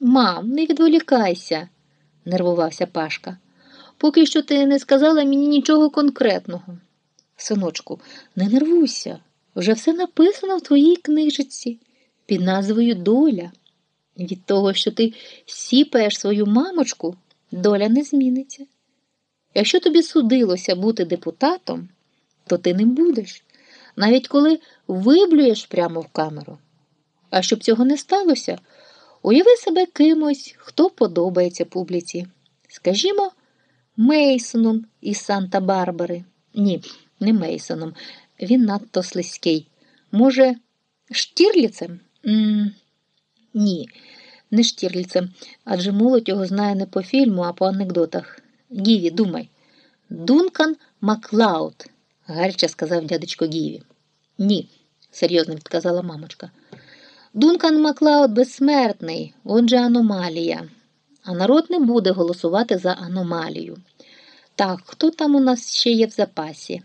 Мам, не відволікайся, нервувався Пашка. Поки що ти не сказала мені нічого конкретного. Синочку, не нервуйся, вже все написано в твоїй книжечці під назвою Доля. Від того, що ти сіпаєш свою мамочку, доля не зміниться. Якщо тобі судилося бути депутатом, то ти ним будеш, навіть коли виблюєш прямо в камеру. А щоб цього не сталося, уяви себе кимось, хто подобається публіці. Скажімо, Мейсоном із Санта-Барбари. Ні, не Мейсоном, він надто слизький. Може, Штірліцем? М ні, не Штірліцем, адже молодь його знає не по фільму, а по анекдотах. Гіві, думай. Дункан Маклауд, гаряче сказав дядечко Гіві. Ні, серйозно відказала мамочка. Дункан Маклауд безсмертний, отже аномалія. А народ не буде голосувати за аномалію. Так, хто там у нас ще є в запасі?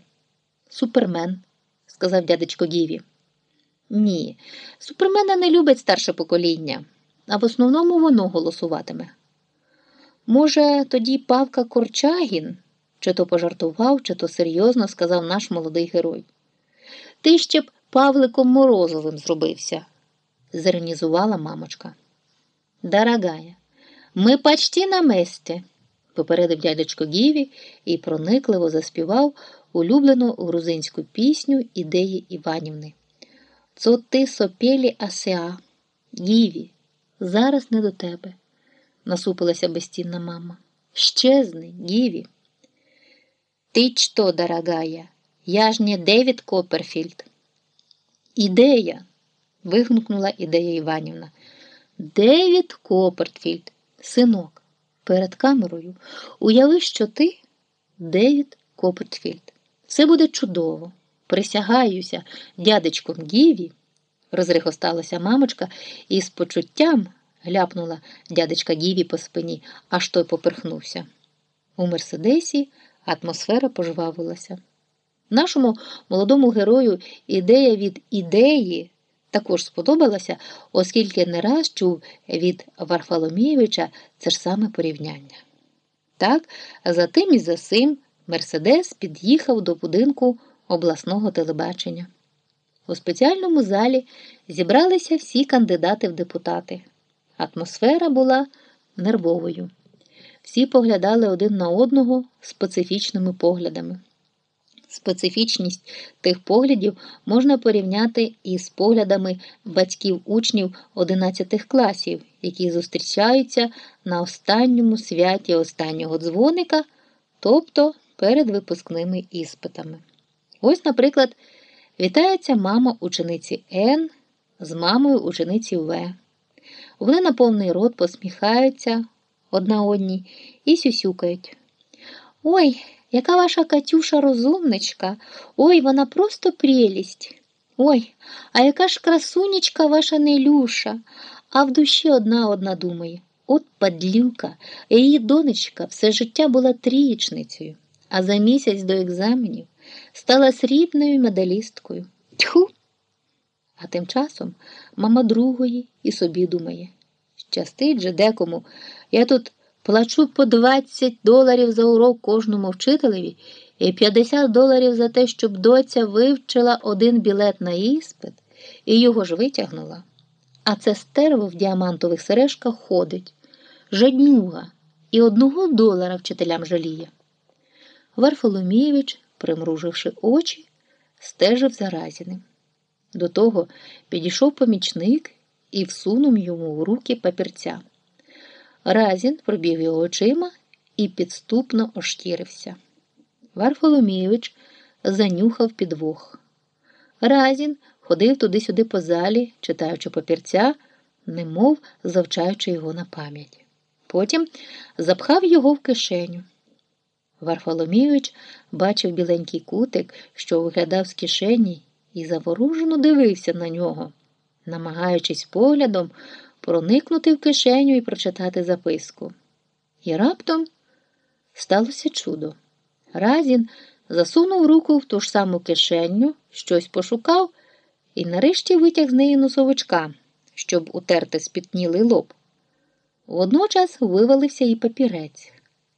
Супермен, сказав дядечко Гіві. Ні, супермена не любить старше покоління, а в основному воно голосуватиме. Може, тоді Павка Корчагін, чи то пожартував, чи то серйозно сказав наш молодий герой. Ти ще б Павликом Морозовим зробився, зиронізувала мамочка. Дорогая, ми почти на месте, попередив дядечко Гіві і проникливо заспівав улюблену грузинську пісню ідеї Іванівни. Цо ти сопєлі асеа, Гіві, зараз не до тебе, насупилася безцінна мама. Щезни, Гіві. Ти що, дорогая, я ж не Девід Копперфільд. Ідея. Вигукнула ідея Іванівна. Девід Копперфільд, синок, перед камерою уяви, що ти Девід Копперфільд. Все буде чудово. Присягаюся, дядечком Гіві, розрихосталася мамочка і з почуттям гляпнула дядечка Гіві по спині, аж той поперхнувся. У Мерседесі атмосфера пожвавилася. Нашому молодому герою ідея від ідеї також сподобалася, оскільки не раз чув від Варфоломійовича це ж саме порівняння. Так, за тим і за сим Мерседес під'їхав до будинку обласного телебачення. У спеціальному залі зібралися всі кандидати в депутати. Атмосфера була нервовою. Всі поглядали один на одного специфічними поглядами. Специфічність тих поглядів можна порівняти із поглядами батьків учнів 11 класів, які зустрічаються на останньому святі останнього дзвоника, тобто перед випускними іспитами. Ось, наприклад, вітається мама учениці Н з мамою учениці В. Вони на повний рот посміхаються одна одній і сюсюкають. Ой, яка ваша Катюша розумничка, ой, вона просто прелість. Ой, а яка ж красунечка ваша Нелюша, а в душі одна одна думає. От падлюка, її донечка все життя була трієчницею, а за місяць до екзаменів стала срібною медалісткою. Тьху! А тим часом мама другої і собі думає. Щастить же декому. Я тут плачу по 20 доларів за урок кожному вчителеві і 50 доларів за те, щоб доця вивчила один білет на іспит і його ж витягнула. А це стерво в діамантових сережках ходить, жаднюга і одного долара вчителям жаліє. Варфоломійович, примруживши очі, стежив за Разіним. До того підійшов помічник і всунув йому в руки папірця. Разін пробіг його очима і підступно ошкірився. Варфоломійович занюхав підвох. Разін ходив туди-сюди по залі, читаючи папірця, немов завчаючи його на пам'ять. Потім запхав його в кишеню. Варфоломійович бачив біленький кутик, що виглядав з кишені, і заворужено дивився на нього, намагаючись поглядом проникнути в кишеню і прочитати записку. І раптом сталося чудо. Разін засунув руку в ту ж саму кишеню, щось пошукав і нарешті витяг з неї носовичка, щоб утерти спітнілий лоб. Водночас вивалився і папірець.